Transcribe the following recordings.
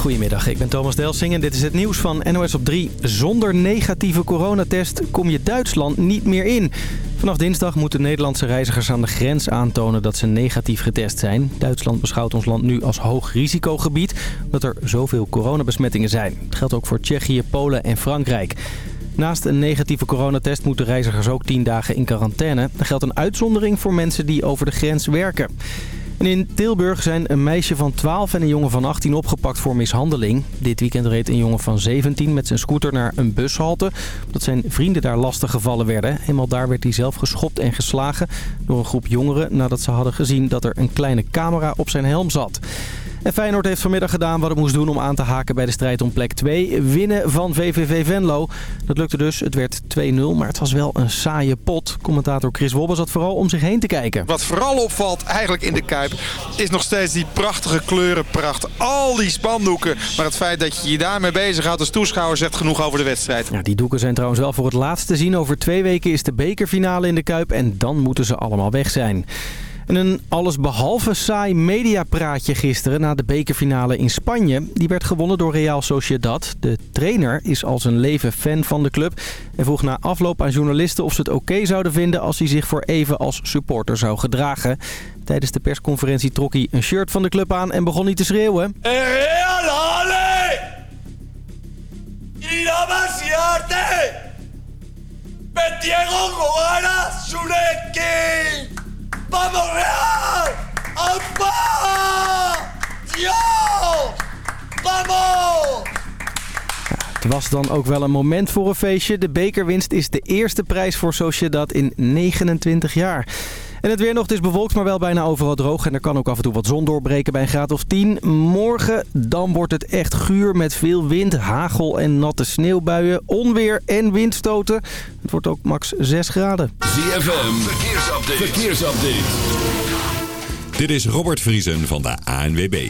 Goedemiddag, ik ben Thomas Delsing en dit is het nieuws van NOS op 3. Zonder negatieve coronatest kom je Duitsland niet meer in. Vanaf dinsdag moeten Nederlandse reizigers aan de grens aantonen dat ze negatief getest zijn. Duitsland beschouwt ons land nu als hoog risicogebied, omdat er zoveel coronabesmettingen zijn. Het geldt ook voor Tsjechië, Polen en Frankrijk. Naast een negatieve coronatest moeten reizigers ook 10 dagen in quarantaine. Er geldt een uitzondering voor mensen die over de grens werken. In Tilburg zijn een meisje van 12 en een jongen van 18 opgepakt voor mishandeling. Dit weekend reed een jongen van 17 met zijn scooter naar een bushalte. Omdat zijn vrienden daar lastig gevallen werden. Eenmaal daar werd hij zelf geschopt en geslagen door een groep jongeren... nadat ze hadden gezien dat er een kleine camera op zijn helm zat. En Feyenoord heeft vanmiddag gedaan wat het moest doen om aan te haken bij de strijd om plek 2. Winnen van VVV Venlo. Dat lukte dus. Het werd 2-0, maar het was wel een saaie pot. Commentator Chris Wobbe zat vooral om zich heen te kijken. Wat vooral opvalt eigenlijk in de Kuip is nog steeds die prachtige kleurenpracht. Al die spandoeken. Maar het feit dat je je daarmee bezighoudt als toeschouwer zegt genoeg over de wedstrijd. Ja, die doeken zijn trouwens wel voor het laatst te zien. Over twee weken is de bekerfinale in de Kuip en dan moeten ze allemaal weg zijn. En een allesbehalve saai mediapraatje gisteren na de bekerfinale in Spanje. Die werd gewonnen door Real Sociedad. De trainer is al zijn leven fan van de club. En vroeg na afloop aan journalisten of ze het oké zouden vinden als hij zich voor even als supporter zou gedragen. Tijdens de persconferentie trok hij een shirt van de club aan en begon hij te schreeuwen. Real, ale! Vamos! Alpa! Dios! Vamos! Het was dan ook wel een moment voor een feestje. De bekerwinst is de eerste prijs voor Sociedad in 29 jaar. En het weer nog, het is bewolkt, maar wel bijna overal droog. En er kan ook af en toe wat zon doorbreken bij een graad of 10. Morgen, dan wordt het echt guur met veel wind, hagel en natte sneeuwbuien, onweer en windstoten. Het wordt ook max 6 graden. ZFM, verkeersupdate. verkeersupdate. Dit is Robert Vriesen van de ANWB.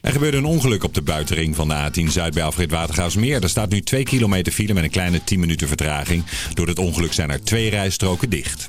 Er gebeurde een ongeluk op de buitenring van de A10 Zuid bij Alfred Watergaasmeer. Er staat nu 2 kilometer file met een kleine 10 minuten vertraging. Door het ongeluk zijn er twee rijstroken dicht.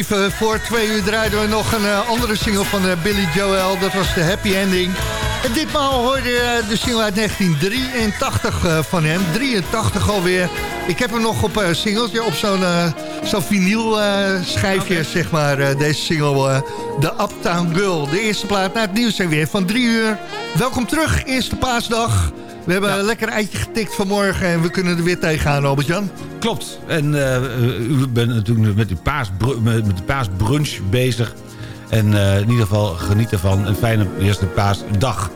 Even voor twee uur draaiden we nog een uh, andere single van uh, Billy Joel. Dat was de Happy Ending. En ditmaal hoorde je de single uit 1983 uh, van hem. 83 alweer. Ik heb hem nog op een singeltje, op zo'n zo'n vinyl schijfje, okay. zeg maar. deze single, The Uptown Girl. De eerste plaat naar het nieuws en weer van drie uur. Welkom terug, eerste paasdag. We hebben een lekker eitje getikt vanmorgen en we kunnen er weer tegenaan, Albert-Jan. Klopt. En uh, u bent natuurlijk met, met, met de paasbrunch bezig. En uh, in ieder geval geniet ervan. Een fijne eerste paasdag.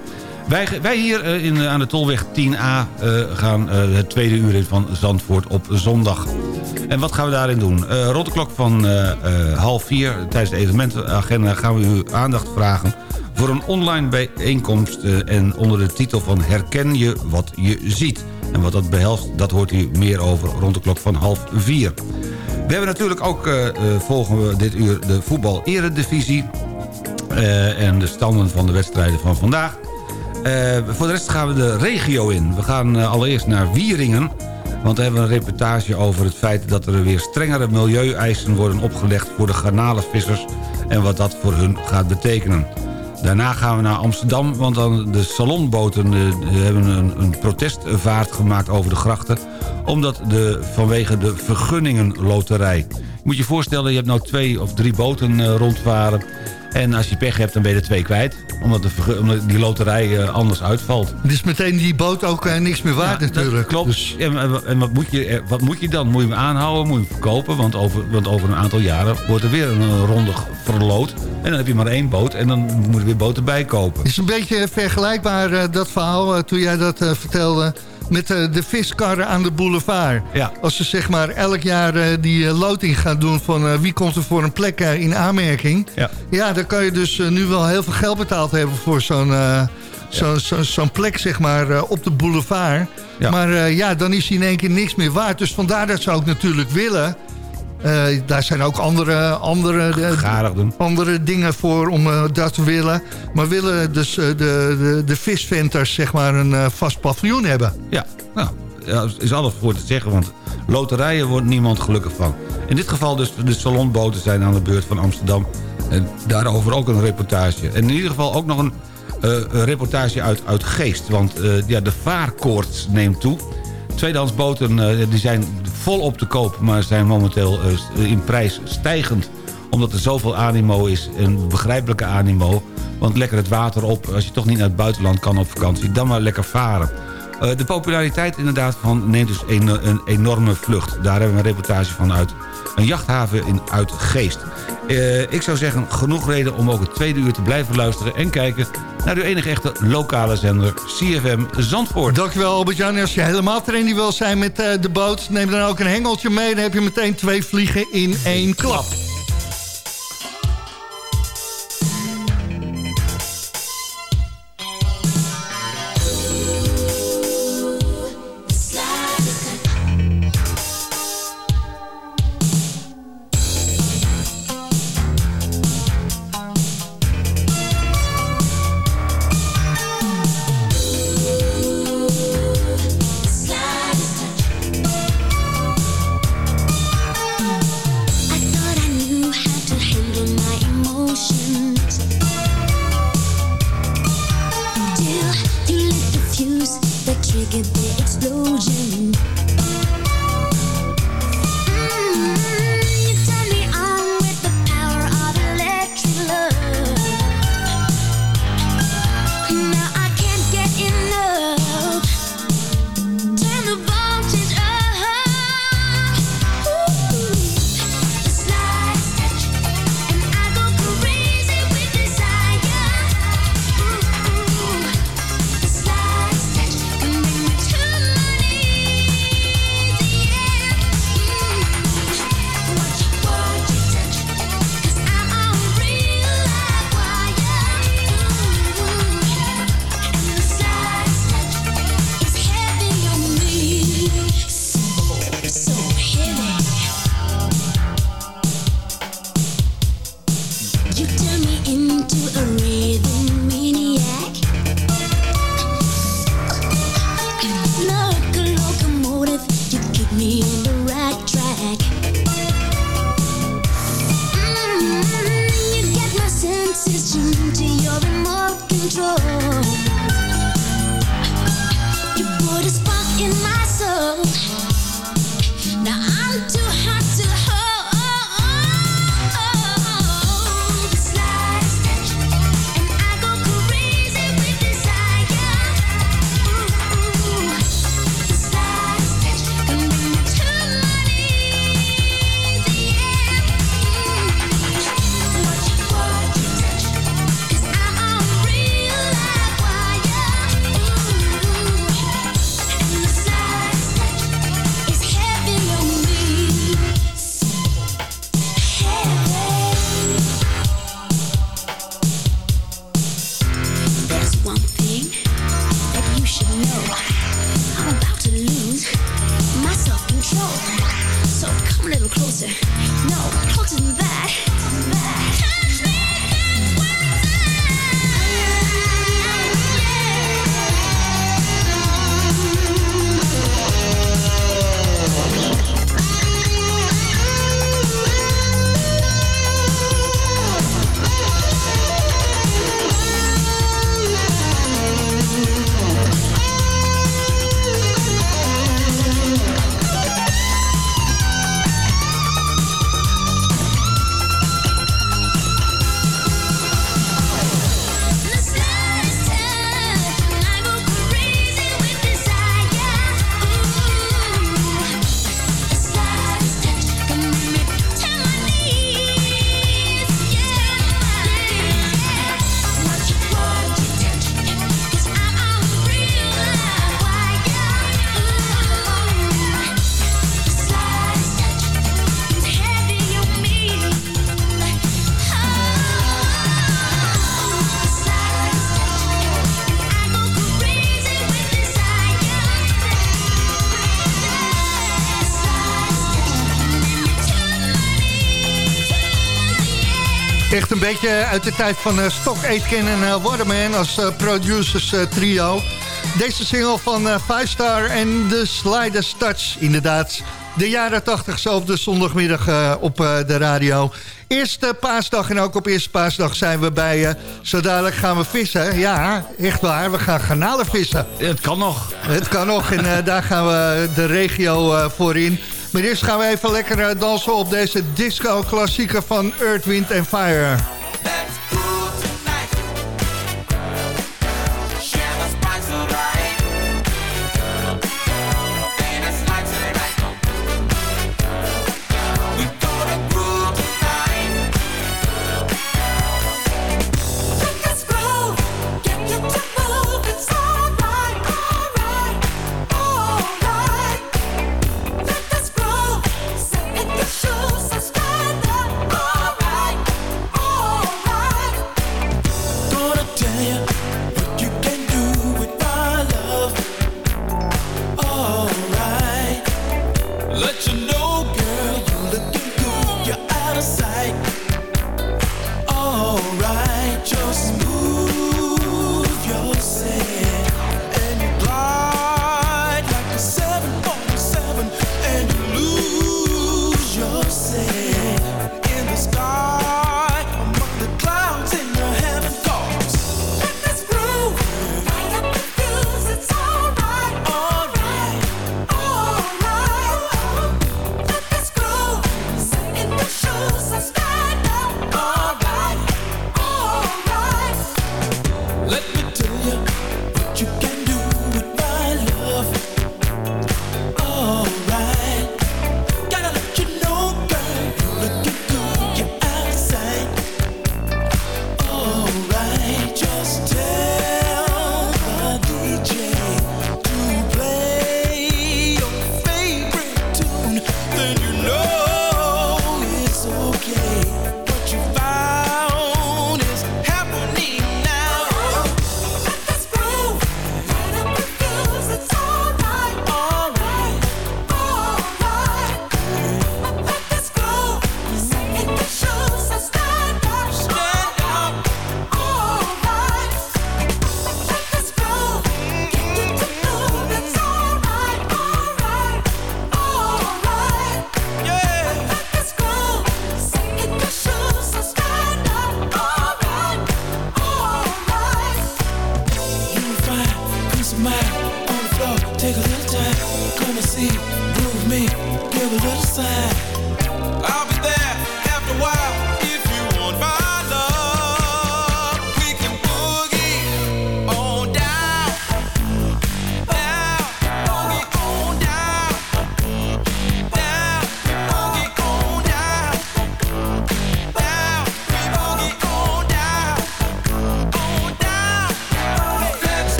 Wij, wij hier uh, in, aan de Tolweg 10A gaan het tweede uur in van Zandvoort op zondag. En wat gaan we daarin doen? rond de klok van half vier tijdens de evenementenagenda gaan we uw aandacht vragen voor een online bijeenkomst en onder de titel van Herken je wat je ziet. En wat dat behelst, dat hoort u meer over rond de klok van half vier. We hebben natuurlijk ook, uh, volgen we dit uur, de voetbal-eredivisie... En de standen van de wedstrijden van vandaag. voor de rest gaan we de regio in. We gaan allereerst naar Wieringen... Want we hebben een reportage over het feit dat er weer strengere milieueisen worden opgelegd voor de garnalenvissers en wat dat voor hun gaat betekenen. Daarna gaan we naar Amsterdam, want dan de salonboten uh, hebben een, een, protestvaart gemaakt over de grachten. Omdat de, vanwege de vergunningenloterij. Moet je voorstellen, je hebt nou twee of drie boten uh, rondvaren. En als je pech hebt, dan ben je er twee kwijt. Omdat, de, omdat die loterij uh, anders uitvalt. Dus meteen die boot ook uh, niks meer waard ja, natuurlijk. Klopt. Dus... En, en, wat, moet je, wat moet je dan? Moet je hem aanhouden? Moet je hem verkopen? Want over, want over een aantal jaren wordt er weer een ronde verloot. En dan heb je maar één boot en dan moet je weer boten bijkopen. Het is een beetje vergelijkbaar uh, dat verhaal toen jij dat vertelde met uh, de viskarren aan de boulevard. Ja. Als ze zeg maar elk jaar uh, die uh, loting gaan doen van wie komt er voor een plek in aanmerking. Ja. ja, dan kan je dus nu wel heel veel geld betaald hebben voor zo'n zo'n zo, zo plek zeg maar op de boulevard. Ja. Maar ja, dan is hij in één keer niks meer waard. Dus vandaar dat zou ik natuurlijk willen daar zijn ook andere, andere, andere dingen voor om uh, dat te willen. Maar willen dus de, de, de visventers zeg maar een vast paviljoen hebben. Ja, nou, ja, is alles voor te zeggen. Want loterijen wordt niemand gelukkig van. In dit geval dus de salonboten zijn aan de beurt van Amsterdam. En daarover ook een reportage. En in ieder geval ook nog een, een reportage uit, uit Geest. Want ja, de vaarkoorts neemt toe. Tweedehands boten die zijn volop te koop, maar zijn momenteel uh, in prijs stijgend. Omdat er zoveel animo is, een begrijpelijke animo. Want lekker het water op, als je toch niet naar het buitenland kan op vakantie... dan maar lekker varen. Uh, de populariteit inderdaad van neemt dus een, een, enorme vlucht. Daar hebben we een reportage van uit een jachthaven in, uit Geest. Uh, ik zou zeggen, genoeg reden om ook het tweede uur te blijven luisteren... en kijken naar uw enige echte lokale zender CFM Zandvoort. Dankjewel Albert-Jan. Als je helemaal trendy wil zijn met uh, de boot... neem dan ook een hengeltje mee. Dan heb je meteen twee vliegen in één klap. Beetje uit de tijd van uh, Stock Aitken en uh, Waterman als uh, producers trio. Deze single van Five Star en de Sliders Touch. Inderdaad, de jaren 80 zo op de zondagmiddag op de radio. Eerste paasdag en ook op eerste paasdag zijn we bij je. Zo dadelijk gaan we vissen. Ja, echt waar. We gaan garnalen vissen. Het kan nog. Het kan nog en daar gaan we de regio voor in. Maar eerst gaan we even lekker dansen op deze disco-klassieker van Earth, Wind Fire. Let you know.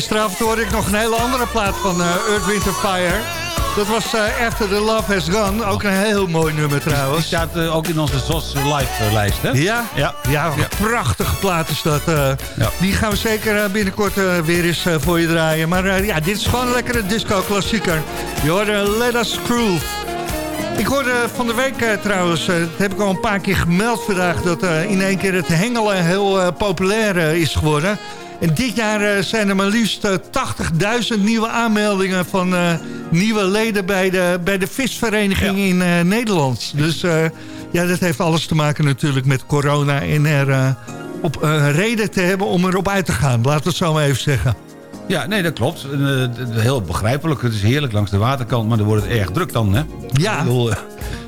Gisteravond hoorde ik nog een hele andere plaat van uh, Earth, Wind Fire. Dat was uh, After the Love Has Gone. Ook een heel mooi nummer trouwens. Die staat uh, ook in onze SOS Live lijst, hè? Ja? Ja. Ja, ja. prachtige plaat is dat. Ja. Die gaan we zeker binnenkort weer eens voor je draaien. Maar ja, dit is gewoon een lekkere disco-klassieker. Je hoorde Let Us Groove. Ik hoorde van de week trouwens, dat heb ik al een paar keer gemeld vandaag... dat in één keer het hengelen heel populair is geworden. En dit jaar zijn er maar liefst 80.000 nieuwe aanmeldingen... van nieuwe leden bij de, bij de visvereniging in Nederland. Dus ja, dat heeft alles te maken natuurlijk met corona... en er op reden te hebben om erop uit te gaan. Laten we het zo maar even zeggen. Ja, nee, dat klopt. Heel begrijpelijk. Het is heerlijk langs de waterkant, maar dan wordt het erg druk dan, hè? Ja. Bedoel,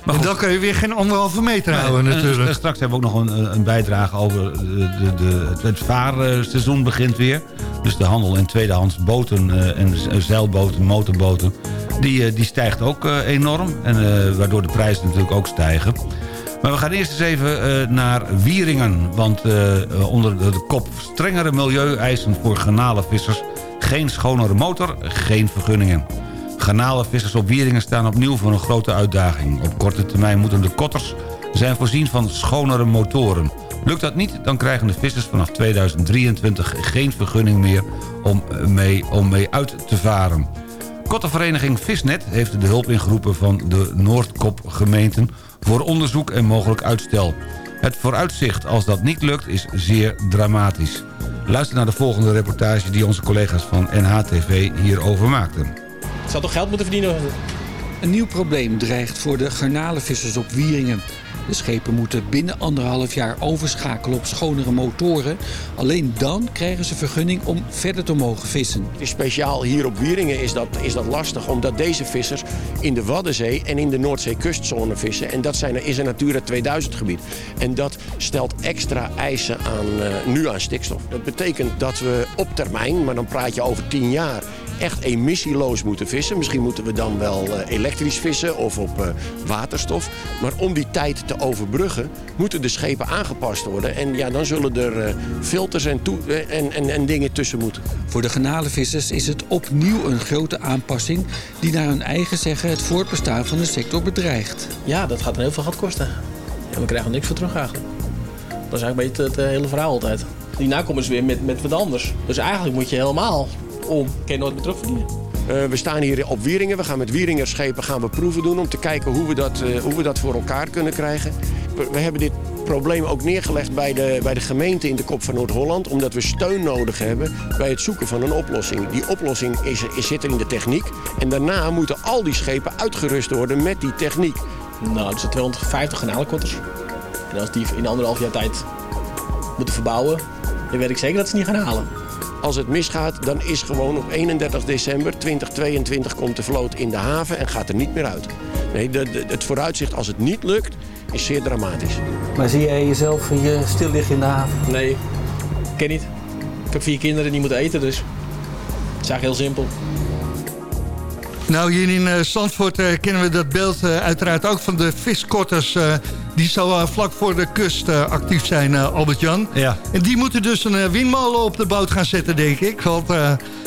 maar en dan kun je weer geen anderhalve meter houden natuurlijk. En, straks hebben we ook nog een, een bijdrage over de, de, het vaarseizoen begint weer. Dus de handel in tweedehands boten uh, en zeilboten, motorboten... die, die stijgt ook enorm. En, waardoor de prijzen natuurlijk ook stijgen. Maar we gaan eerst eens even naar Wieringen. Want onder de, de kop strengere milieueisen voor garnalenvissers geen schonere motor, geen vergunningen. Garnalenvissers op Wieringen staan opnieuw voor een grote uitdaging. Op korte termijn moeten de kotters zijn voorzien van schonere motoren. Lukt dat niet, dan krijgen de vissers vanaf 2023 geen vergunning meer om mee, om mee uit te varen. Kottervereniging Visnet heeft de hulp ingeroepen van de Noordkop-gemeenten... voor onderzoek en mogelijk uitstel. Het vooruitzicht als dat niet lukt is zeer dramatisch. Luister naar de volgende reportage die onze collega's van NHTV hierover maakten. Het zal toch geld moeten verdienen? Een nieuw probleem dreigt voor de garnalenvissers op Wieringen. De schepen moeten binnen anderhalf jaar overschakelen op schonere motoren. Alleen dan krijgen ze vergunning om verder te mogen vissen. Speciaal hier op Wieringen is dat, is dat lastig, omdat deze vissers in de Waddenzee en in de Noordzee-kustzone vissen. En dat zijn, is een Natura 2000 gebied. En dat stelt extra eisen aan, uh, nu aan stikstof. Dat betekent dat we op termijn, maar dan praat je over 10 jaar echt emissieloos moeten vissen. Misschien moeten we dan wel uh, elektrisch vissen of op uh, waterstof. Maar om die tijd te overbruggen, moeten de schepen aangepast worden. En ja, dan zullen er uh, filters en, en, en, en, dingen tussen moeten. Voor de garnalenvissers is het opnieuw een grote aanpassing... die naar hun eigen zeggen het voortbestaan van de sector bedreigt. Ja, dat gaat heel veel geld kosten. En we krijgen er niks voor terug eigenlijk. Dat is eigenlijk een beetje het, het hele verhaal altijd. Hierna komen ze weer met, met wat anders. Dus eigenlijk moet je helemaal om. Kan je nooit meer terugverdienen. Uh, we staan hier op Wieringen. We gaan met Wieringerschepen gaan we proeven doen om te kijken hoe we dat, uh, hoe we dat voor elkaar kunnen krijgen. We, hebben dit probleem ook neergelegd bij de, bij de gemeente in de kop van Noord-Holland. Omdat we steun nodig hebben bij het zoeken van een oplossing. Die oplossing is, is, zit er in de techniek. En daarna moeten al die schepen uitgerust worden met die techniek. Nou, er zijn 250 kanaalkotters. En als die in anderhalf jaar tijd moeten verbouwen, dan weet ik zeker dat ze niet gaan halen. Als het misgaat, dan is gewoon op 31 december 2022 komt de vloot in de haven en gaat er niet meer uit. Nee, de, de, het vooruitzicht als het niet lukt, is zeer dramatisch. Maar zie jij jezelf hier stil liggen in de haven? Nee, ik ken niet. Ik heb vier kinderen die moeten eten, dus het is eigenlijk heel simpel. Nou, hier in uh, Zandvoort uh, kennen we dat beeld uh, uiteraard ook van de viskotters... die zo vlak voor de kust actief zijn, Albert-Jan. Ja. En die moeten dus een windmolen op de boot gaan zetten, denk ik. Want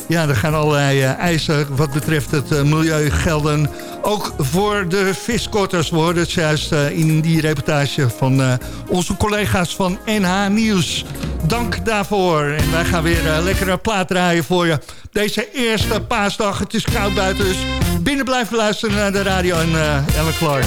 ja, er gaan allerlei eisen wat betreft het milieu gelden. Ook voor de viskotters. We hoorden het juist in die reportage van onze collega's van NH Nieuws. Dank daarvoor. En wij gaan weer lekkere plaat draaien voor je deze eerste paasdag. Het is koud buiten, dus binnen blijven luisteren naar de radio en Ellen Clark.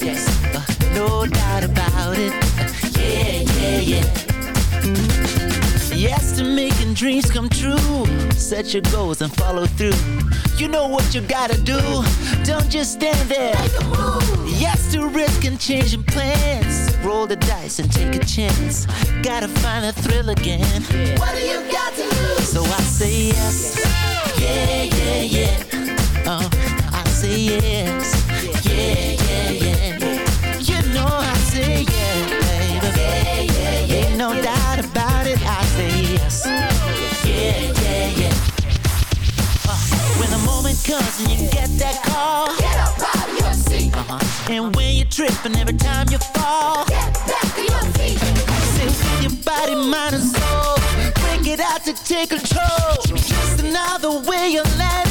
dreams come true. Set your goals and follow through. You know what you gotta do. Don't just stand there. Yes to risk and changing plans. Roll the dice and take a chance. Gotta find a thrill again. What do you got to lose? So I say yes. Yeah, yeah, yeah. Trip and every time you fall, get back to your feet. Say with your body, mind, and soul, bring it out to take control. Just another way of letting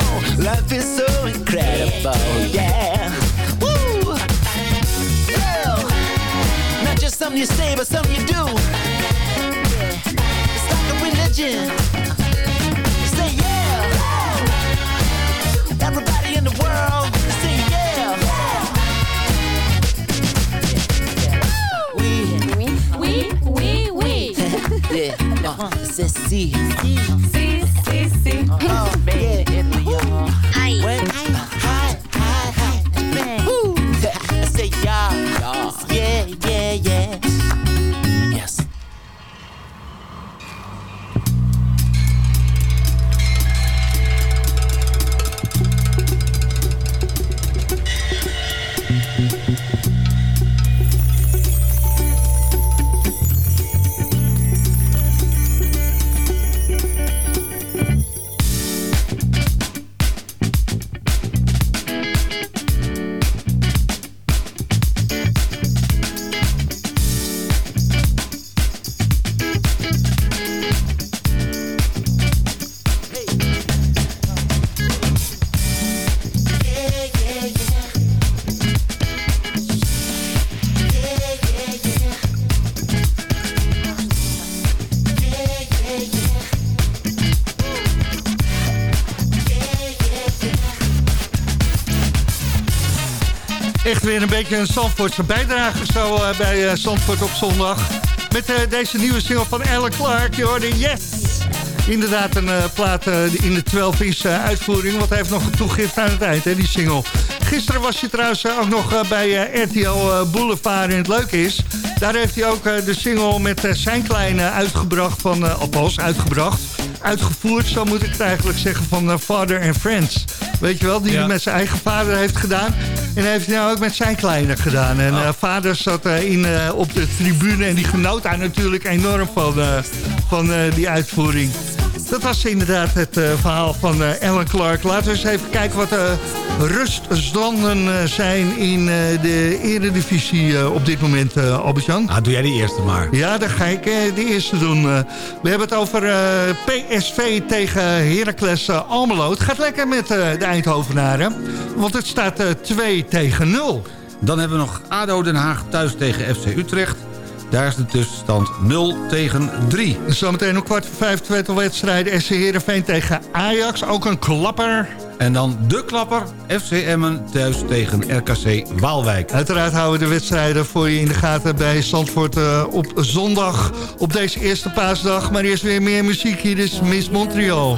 Life is so incredible. Yeah. Woo. Well, not just something you say, but something you do. It's like a religion. Say yeah. Everybody in the world, say yeah. Oui, oui, oui, oui. yeah, uh, c'est. Si, si, een een Zandvoortse bijdrage zo eh, bij eh, Zandvoort op zondag. Met eh, deze nieuwe single van Alan Clark. Je hoorde Yes! Inderdaad een eh, plaat eh, in de 12-inch uitvoering. Want hij heeft nog een toegift aan het eind, hè, die single. Gisteren was je trouwens eh, ook nog eh, bij eh, RTL eh, Boulevard. En het leuke is, daar heeft hij ook eh, de single met eh, zijn kleine uitgebracht. Van, eh, althans, uitgebracht. Uitgevoerd, zo moet ik het eigenlijk zeggen, van eh, Father and Friends. Weet je wel, die hij met zijn eigen vader heeft gedaan. En hij heeft hij nou ook met zijn kleine gedaan. En eh, vader zat eh, in, eh, op de tribune en die genoot daar natuurlijk enorm van, van die uitvoering. Dat was inderdaad het verhaal van Alan Clark. Laten we eens even kijken wat ruststanden eh, zijn in eh, de eredivisie eh, op dit moment, Albert-Jan. Ah, doe jij die eerste maar. Ja, dan ga ik de eerste doen. We hebben het over PSV tegen Heracles Almelo. Het gaat lekker met de Eindhovenaren. Want het staat eh, 2 tegen 0. Dan hebben we nog ADO Den Haag thuis tegen FC Utrecht. Daar is de tussenstand 0 tegen 3. Zometeen om kwart voor vijf tweede wedstrijd. SC Heerenveen tegen Ajax. Ook een klapper. En dan de klapper, FC Emmen thuis tegen RKC Waalwijk. Uiteraard houden we de wedstrijden voor je in de gaten bij Zandvoort eh, op zondag. Op deze eerste paasdag. Maar eerst weer meer muziek. Hier is Miss Montreal.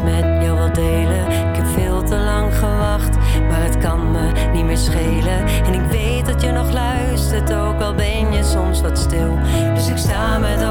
Met jou wil delen. Ik heb veel te lang gewacht, maar het kan me niet meer schelen. En ik weet dat je nog luistert, ook al ben je soms wat stil. Dus ik sta met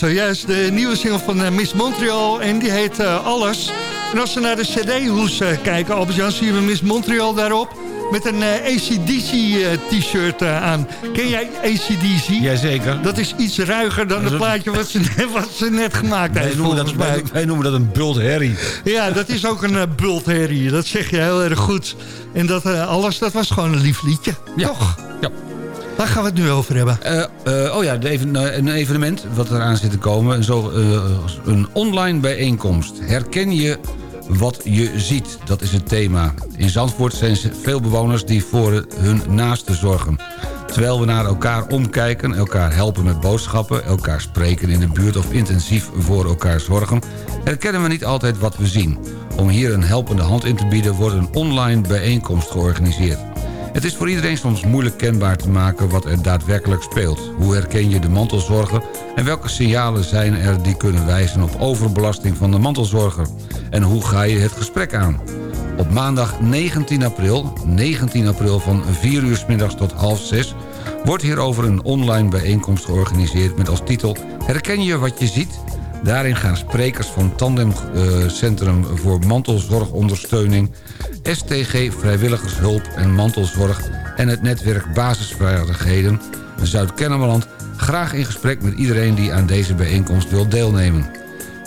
zojuist de nieuwe single van eh, Miss Montreal en die heet eh, Alles. En als we naar de cd-hoes eh, kijken, Albert-Jan, zien we Miss Montreal daarop... met een ACDC-t-shirt aan. Ken jij ACDC? Jazeker. Dat is iets ruiger dan het plaatje wat ze, net- wat ze net gemaakt Wij heeft, noemen, dat, wij, wij noemen dat een bult herrie. Ja, dat is ook een uh, bultherrie. Dat zeg je heel erg goed. En dat alles, dat was gewoon een lief liedje. Toch? Ja. Waar gaan we het nu over hebben? Eh, eh, oh ja, even, eh, een evenement wat eraan zit te komen. Zo, een online bijeenkomst. Herken je wat je ziet? Dat is het thema. In Zandvoort zijn veel bewoners die voor hun naasten zorgen. Terwijl we naar elkaar omkijken, elkaar helpen met boodschappen... elkaar spreken in de buurt of intensief voor elkaar zorgen... herkennen we niet altijd wat we zien. Om hier een helpende hand in te bieden... wordt een online bijeenkomst georganiseerd. Het is voor iedereen soms moeilijk kenbaar te maken wat er daadwerkelijk speelt. Hoe herken je de mantelzorger en welke signalen zijn er die kunnen wijzen op overbelasting van de mantelzorger? En hoe ga je het gesprek aan? Op maandag 19 april, 19 april van 4 uur s middags tot half 6... wordt hierover een online bijeenkomst georganiseerd met als titel... Herken je wat je ziet? Daarin gaan sprekers van Tandem Centrum voor Mantelzorgondersteuning... STG Vrijwilligershulp en Mantelzorg... en het netwerk Basisvaardigheden Zuid-Kennemerland... graag in gesprek met iedereen die aan deze bijeenkomst wil deelnemen.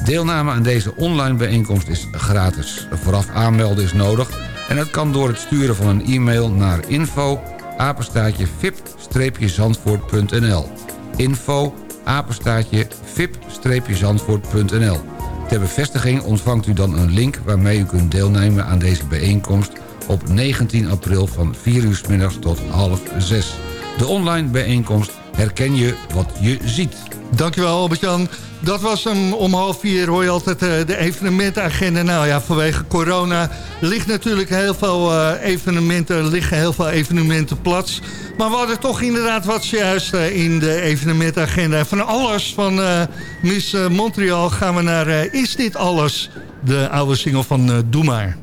Deelname aan deze online bijeenkomst is gratis. Vooraf aanmelden is nodig... en dat kan door het sturen van een e-mail naar info apenstaatje vip-zandvoort.nl info apenstaatje vip-zandvoort.nl Ter bevestiging ontvangt u dan een link waarmee u kunt deelnemen aan deze bijeenkomst op 19 april van 4 uur 's middags tot half 6. De online bijeenkomst Herken je wat je ziet. Dankjewel Albert-Jan. Dat was hem om half vier hoor je altijd eh, de evenementenagenda. Nou ja, vanwege corona ligt natuurlijk heel veel eh, evenementen, liggen heel veel evenementen plat. Maar we hadden toch inderdaad wat zojuist eh, in de evenementenagenda. Van alles van Miss Montreal gaan we naar Is Dit Alles? De oude single van eh, Doe Maar.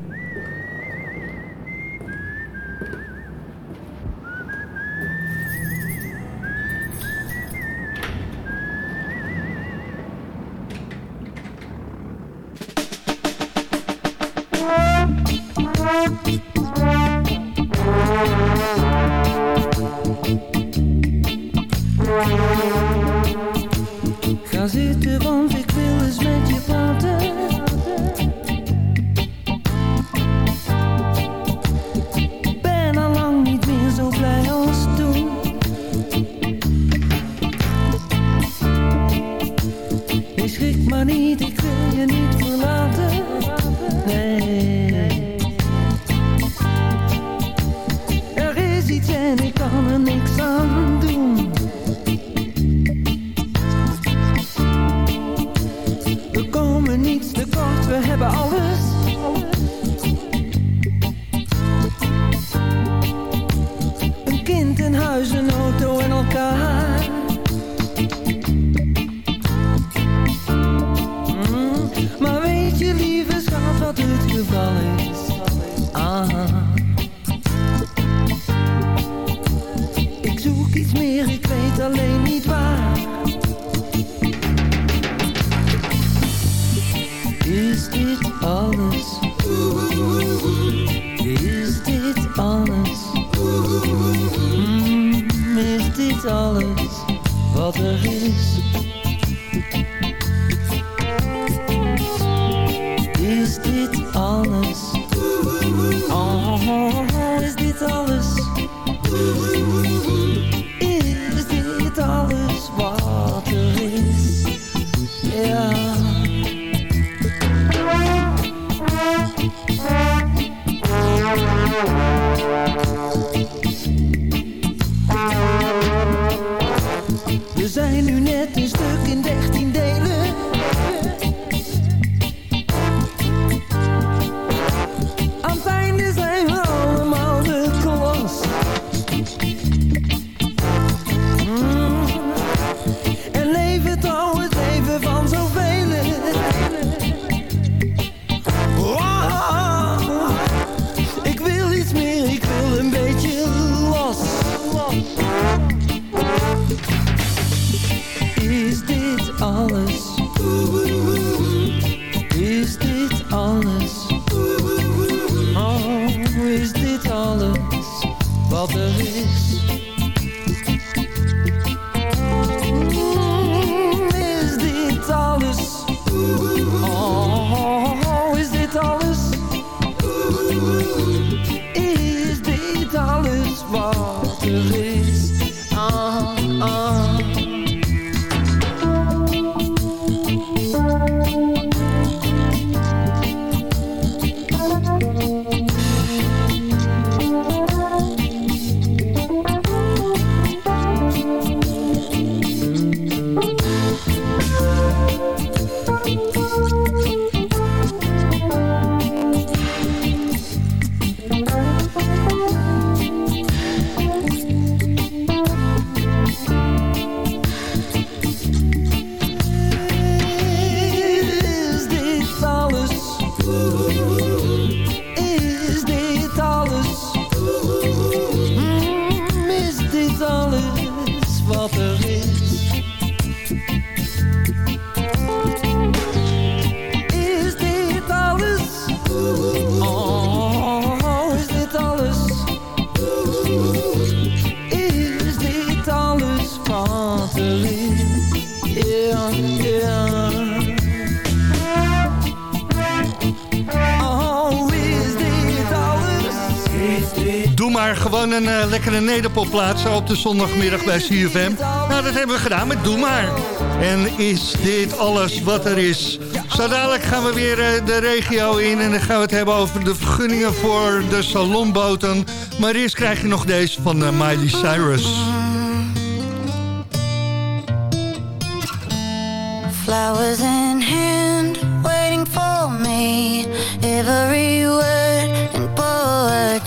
Ooh. een eh, lekkere nederpop plaatsen op de zondagmiddag bij CFM. Nou, dat hebben we gedaan met Doe Maar. En is dit alles wat er is? Zo dadelijk gaan we weer eh, de regio in en dan gaan we het hebben over de vergunningen voor de salonboten. Maar eerst krijg je nog deze van eh, Miley Cyrus. Flowers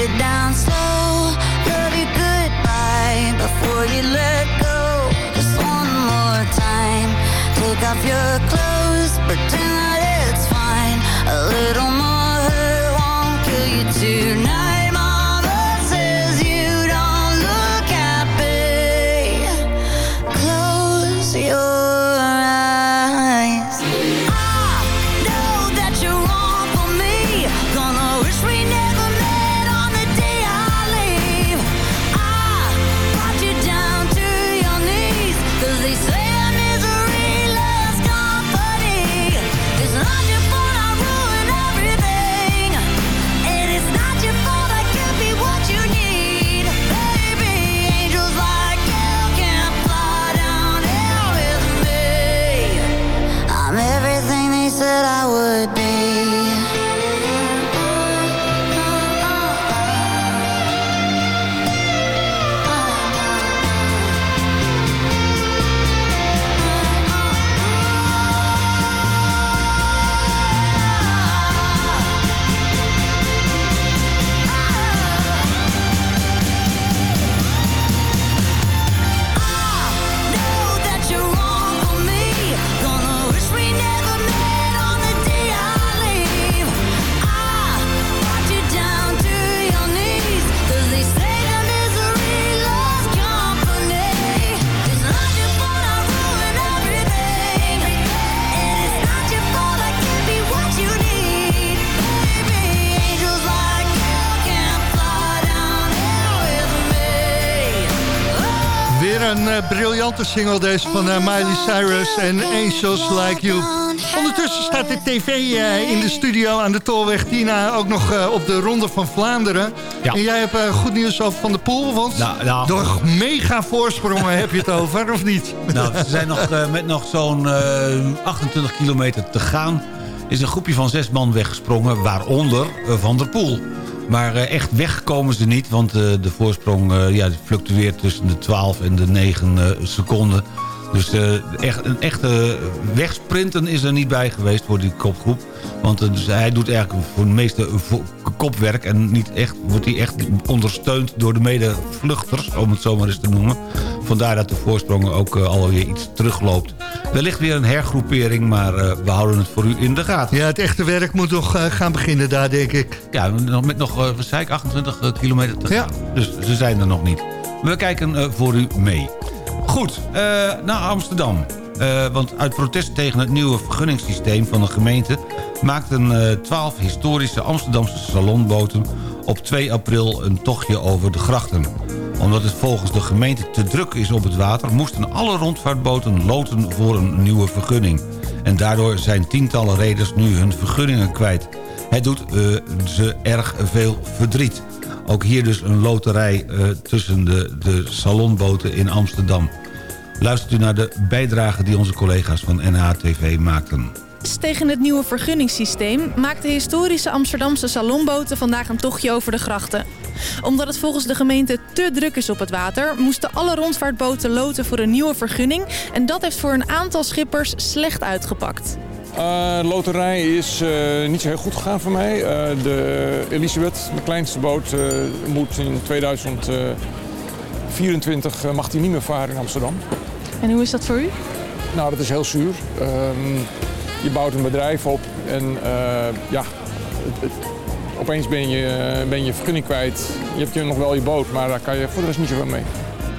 You down slow, een briljante single deze van eh, Miley Cyrus en Angels Like You. Ondertussen staat de tv eh, in de studio aan de Tolweg Tina ook nog eh, op de Ronde van Vlaanderen. En jij hebt goed nieuws over Van de Poel, want Nou, nou. door mega voorsprongen heb je het over, of niet? Nou, ze zijn nog, met nog zo'n eh, 28 kilometer te gaan... is een groepje van zes man weggesprongen, waaronder Van der Poel. Maar eh, echt weg komen ze niet, want eh, de voorsprong eh, ja, fluctueert tussen de 12 en de 9 eh, seconden. Dus eh, echt, een echte wegsprinten is er niet bij geweest voor die kopgroep. Want eh, dus hij doet eigenlijk voor de meeste kopwerk... en niet echt, wordt hij echt ondersteund door de medevluchters, om het zo maar eens te noemen. Vandaar dat de voorsprong ook eh, alweer iets terugloopt. Wellicht weer een hergroepering, maar we houden het voor u in de gaten. Ja, het echte werk moet nog gaan beginnen daar, denk ik. Ja, nog met nog, eh, wat zei ik, 28 eh, kilometer te gaan. Dus ze zijn er nog niet. We kijken voor u mee. Goed, eh, naar Amsterdam. Eh, want uit protest tegen het nieuwe vergunningssysteem van de gemeente... maakten eh, 12 historische Amsterdamse salonboten op 2 april een tochtje over de grachten. Omdat het volgens de gemeente te druk is op het water... moesten alle rondvaartboten loten voor een nieuwe vergunning. En daardoor zijn tientallen reders nu hun vergunningen kwijt. Het doet ze erg veel verdriet. Ook hier dus een loterij tussen de, de salonboten in Amsterdam. Luistert u naar de bijdrage die onze collega's van NHTV maakten. Tegen het nieuwe vergunningssysteem maakten historische Amsterdamse salonboten vandaag een tochtje over de grachten. Omdat het volgens de gemeente te druk is op het water, moesten alle rondvaartboten loten voor een nieuwe vergunning. En dat heeft voor een aantal schippers slecht uitgepakt. Eh, de loterij is eh, niet zo heel goed gegaan voor mij. Eh, de Elisabeth, mijn kleinste boot, eh, moet in 2024 eh, mag die niet meer varen in Amsterdam. En hoe is dat voor u? Nou, dat is heel zuur. Ehm, je bouwt een bedrijf op en eh, ja, het- het- opeens ben je, eh, ben je vergunning kwijt. Je hebt je nog wel je boot, maar daar kan je voor de rest niet zoveel mee.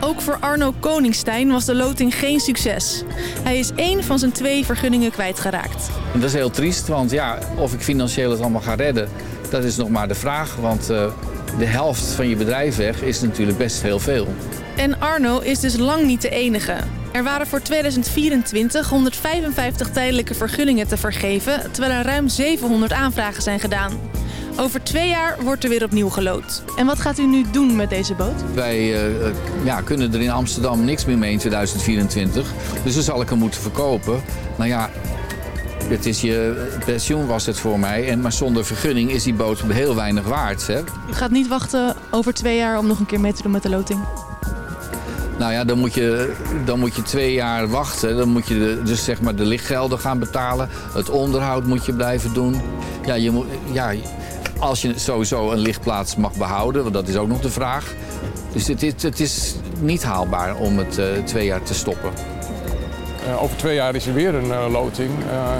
Ook voor Arno Koningstein was de loting geen succes. Hij is één van zijn twee vergunningen kwijtgeraakt. Dat is heel triest, want ja, of ik financieel het allemaal ga redden, dat is nog maar de vraag. Want eh, de helft van je bedrijf weg is natuurlijk best heel veel. En Arno is dus lang niet de enige. Er waren voor 2024 155 tijdelijke vergunningen te vergeven, terwijl er ruim 700 aanvragen zijn gedaan. Over twee jaar wordt er weer opnieuw gelood. En wat gaat u nu doen met deze boot? Wij eh, eh, ja, kunnen er in Amsterdam niks meer mee in 2024. Dus dan zal ik hem moeten verkopen. Nou ja, het is je pensioen was het voor mij. En, maar zonder vergunning is die boot heel weinig waard. Hè? U gaat niet wachten over twee jaar om nog een keer mee te doen met de loting. Nou ja, dan moet, je, dan moet je twee jaar wachten. Dan moet je de, dus zeg maar de lichtgelden gaan betalen. Het onderhoud moet je blijven doen. Ja, je moet, ja, Als je sowieso een lichtplaats mag behouden, want dat is ook nog de vraag. Dus het het is niet haalbaar om het eh, twee jaar te stoppen. Eh, over twee jaar is er weer een eh, loting.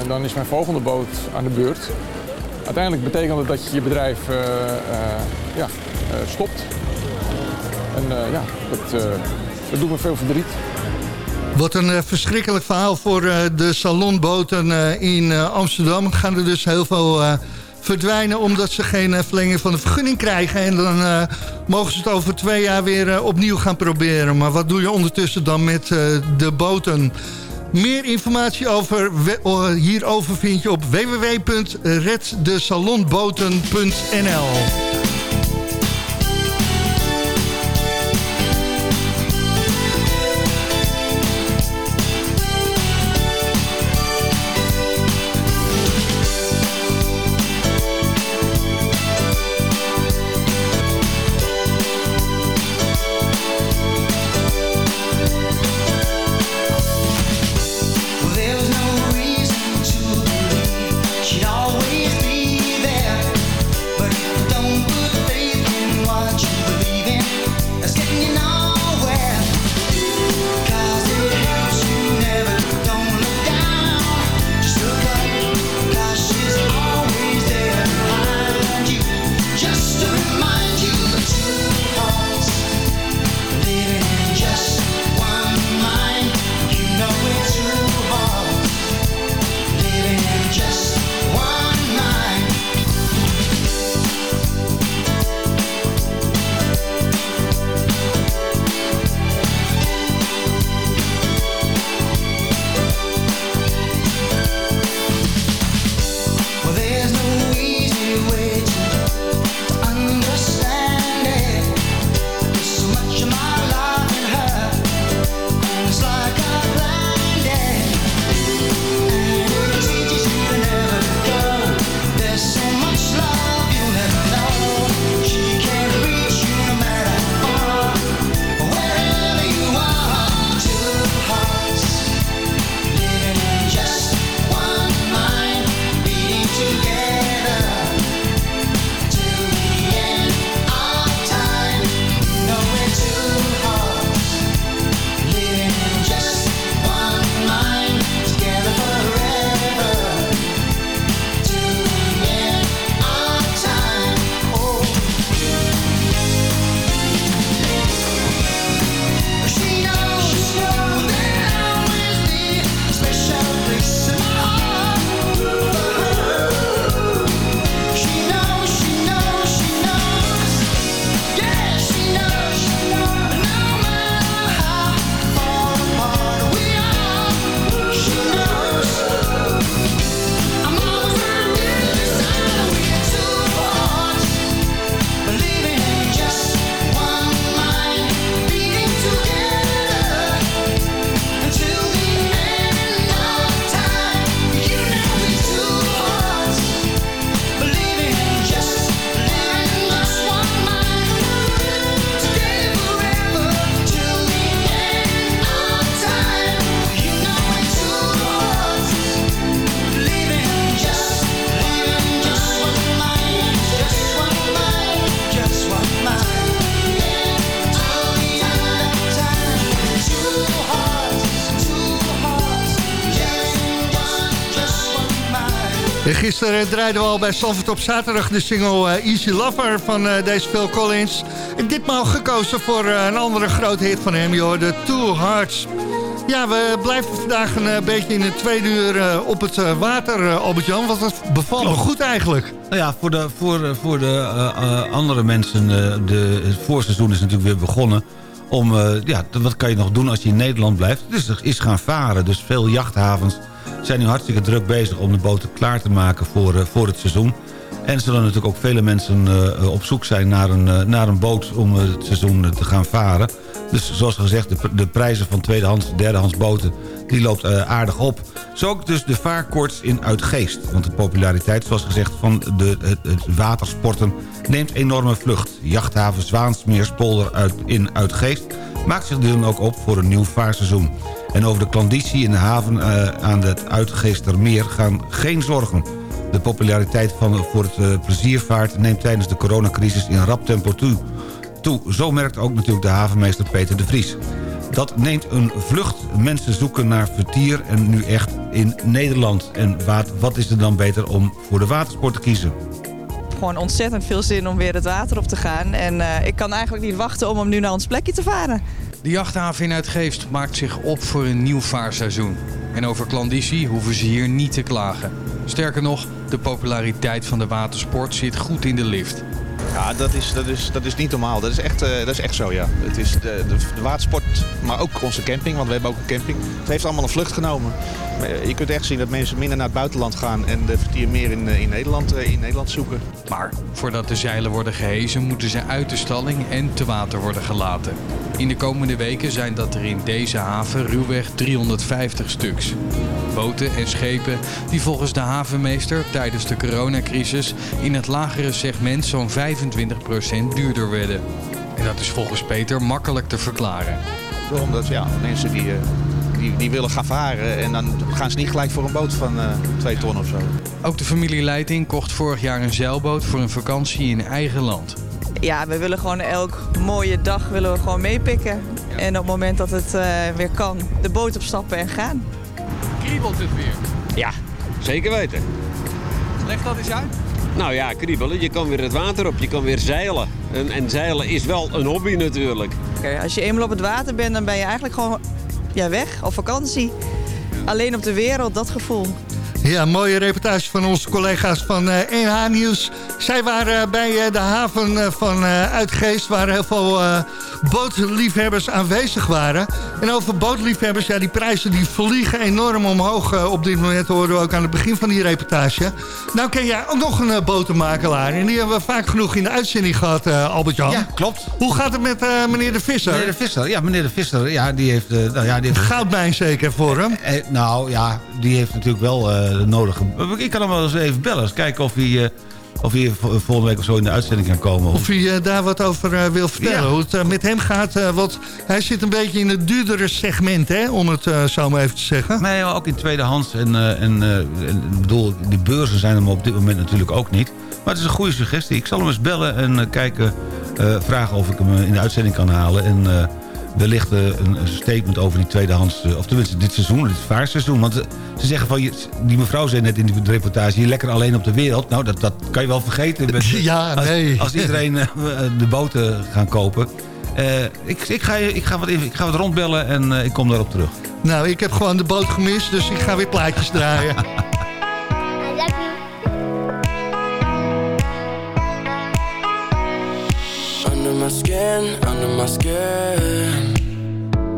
Dan is mijn volgende boot aan de beurt. Uiteindelijk betekent het dat je je bedrijf ja, stopt. En ja, dat, dat doet me veel verdriet. Wat een eh, verschrikkelijk verhaal voor eh, de salonboten eh, in Amsterdam. Gaan er dus heel veel verdwijnen omdat ze geen verlenging van de vergunning krijgen. En dan mogen ze het over twee jaar weer opnieuw gaan proberen. Maar wat doe je ondertussen dan met de boten? Meer informatie over, hierover vind je op www.reddesalonboten.nl draaiden we al bij Sanford op zaterdag de single eh, Easy Lover van eh, deze Phil Collins. En ditmaal gekozen voor eh, een andere grote hit van hem, joh, de Two Hearts. Ja, we blijven vandaag een eh, beetje in het tweede uur eh, op het eh, water, eh, Albert-Jan. Want dat bevalt me goed eigenlijk. Nou ja, voor de, voor, eh, voor de eh, eh, andere mensen, eh, de, het voorseizoen is natuurlijk weer begonnen. Om, eh, ja, wat kan je nog doen als je in Nederland blijft? Dus er is gaan varen. Dus veel jachthavens zijn nu hartstikke druk bezig om de boten klaar te maken voor, eh, voor het seizoen. En zullen natuurlijk ook vele mensen eh, op zoek zijn naar een, eh, naar een boot om het seizoen te gaan varen. Dus zoals gezegd, de, de prijzen van tweedehands, derdehands boten... die loopt aardig op. Zo ook dus de vaarkoorts in Uitgeest. Want de populariteit, zoals gezegd, van de, het watersporten... neemt enorme vlucht. Jachthaven Zwaansmeerspolder uit, in Uitgeest... maakt zich dan ook op voor een nieuw vaarseizoen. En over de klanditie in de haven eh, aan het Uitgeestermeer gaan geen zorgen. De populariteit van, voor het eh, pleziervaart neemt tijdens de coronacrisis in rap tempo toe. toe. Zo merkt ook natuurlijk de havenmeester Peter de Vries. Dat neemt een vlucht. Mensen zoeken naar vertier en nu echt in Nederland. En wat, is er dan beter om voor de watersport te kiezen? Gewoon ontzettend veel zin om weer het water op te gaan. En eh, ik kan eigenlijk niet wachten om hem nu naar ons plekje te varen. De jachthaven in Uitgeest maakt zich op voor een nieuw vaarseizoen. En over klandizie hoeven ze hier niet te klagen. Sterker nog, de populariteit van de watersport zit goed in de lift. Ja, dat is, dat, is, dat is niet normaal. Dat is echt, eh, dat is echt zo, ja. Het is de, de, de watersport, maar ook onze camping, want we hebben ook een camping. Het heeft allemaal een vlucht genomen. Eh, Je kunt echt zien dat mensen minder naar het buitenland gaan en de vertier meer in, eh, in, Nederland, eh, in Nederland zoeken. Maar voordat de zeilen worden gehezen, moeten ze uit de stalling en te water worden gelaten. In de komende weken zijn dat er in deze haven ruwweg 350 stuks. Boten en schepen die volgens de havenmeester tijdens de coronacrisis in het lagere segment zo'n 25% duurder werden. En dat is volgens Peter makkelijk te verklaren. Omdat ja, mensen die, die, die willen gaan varen en dan gaan ze niet gelijk voor een boot van eh, twee ton of zo. Ook de familie Leiting kocht vorig jaar een zeilboot voor een vakantie in eigen land. Ja, we willen gewoon elk mooie dag willen we gewoon meepikken. En op het moment dat het eh, weer kan, de boot opstappen en gaan. Kriebelt het weer? Ja, zeker weten. Leg dat eens uit. Nou ja, kriebelen. Je kan weer het water op, je kan weer zeilen. En, en zeilen is wel een hobby natuurlijk. Oké, Als je eenmaal op het water bent, dan ben je eigenlijk gewoon ja, weg op vakantie. Alleen op de wereld, dat gevoel. Ja, mooie reportage van onze collega's van eh NH Nieuws. Zij waren bij eh, de haven eh, van eh, Uitgeest... waar heel veel eh, bootliefhebbers aanwezig waren. En over bootliefhebbers, ja, die prijzen die vliegen enorm omhoog eh, op dit moment... hoorden we ook aan het begin van die reportage. Nou ken jij ook nog een eh, botenmakelaar. En die hebben we vaak genoeg in de uitzending gehad, eh, Albert-Jan. Ja, klopt. Hoe gaat het met eh, meneer de Visser? Meneer de Visser, ja, meneer de Visser, ja, die heeft... eh, nou, ja, die heeft Goudmijn zeker voor hem. Eh, nou ja, die heeft natuurlijk wel eh, nodige... Ik kan hem wel eens even bellen. Eens kijken of hij, eh, of hij vo- volgende week of zo in de uitzending kan komen. Of u eh, daar wat over eh, wil vertellen. Ja. Hoe het eh, met hem gaat. eh, want hij zit een beetje in het duurdere segment, hè, om het eh, zo maar even te zeggen. Nee, ook in tweedehands. En, eh, en, eh, en ik bedoel, die beurzen zijn hem op dit moment natuurlijk ook niet. Maar het is een goede suggestie. Ik zal hem eens bellen en eh, kijken, eh, vragen of ik hem eh, in de uitzending kan halen. En eh, wellicht eh, een, statement over die tweedehands... eh, of tenminste dit seizoen, dit vaarseizoen. Want eh, ze zeggen van, je- die mevrouw zei net in die reportage... je lekker alleen op de wereld. Nou, dat, dat kan je wel vergeten. Met, Ja, als, nee. Als iedereen de boten gaan kopen. Eh, ik, ik, ga, ik, ga wat, even- ik ga wat rondbellen en eh, ik kom daarop terug. Nou, ik heb gewoon de boot gemist, dus ik ga weer plaatjes draaien. Under my skin, under my skin.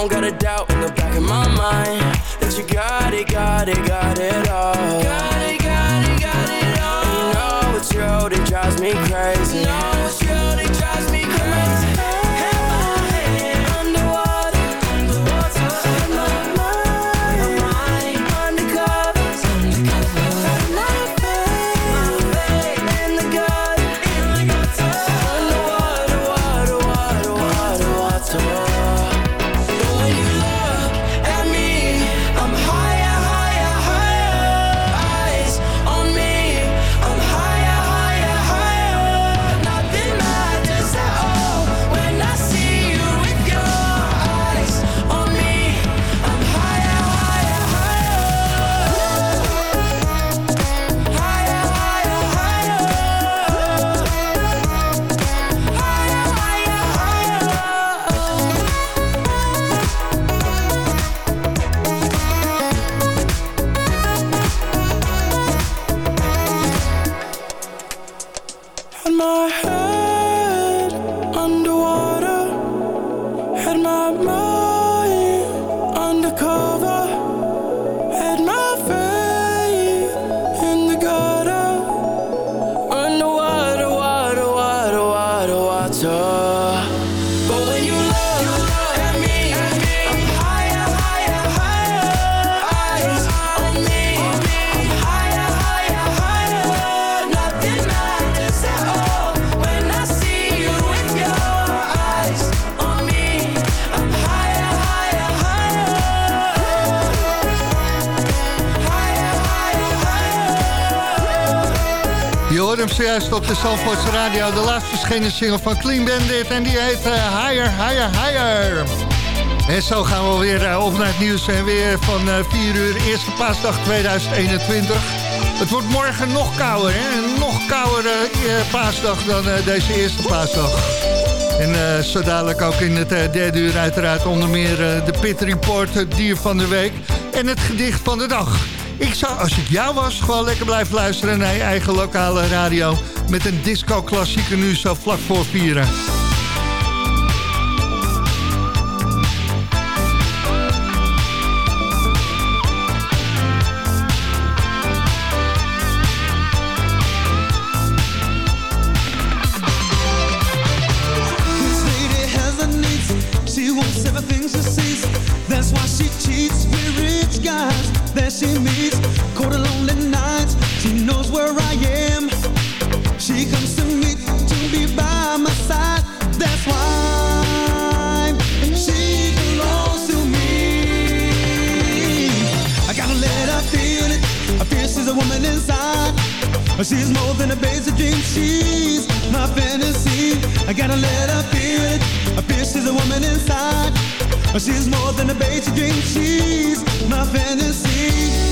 Don't got a doubt in the back of my mind that you got it, got it, got it all. Got it, got it, got it all. And you know it's true, that drives me crazy. know de Zandvoortse Radio. De laatst verschenen single van Clean Bandit. En die heet eh, Higher, Higher, Higher. En zo gaan we weer eh, op naar het nieuws. En weer van eh 4 uur, eerste paasdag 2021. Het wordt morgen nog kouder. Hè? Nog kouder paasdag dan deze eerste paasdag. En zo dadelijk ook in het derde uur uiteraard onder meer de Pit Report, het dier van de week. En het gedicht van de dag. Ik zou, als ik jou was, gewoon lekker blijven luisteren naar je eigen lokale radio. Met een disco-klassieker nu zo vlak voor vieren. She wants everything she sees. She's more than a basic dream. She's my fantasy. I gotta let her feel it. I feel she's a woman inside. She's more than a basic dream. She's my fantasy.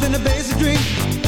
Than a basic dream.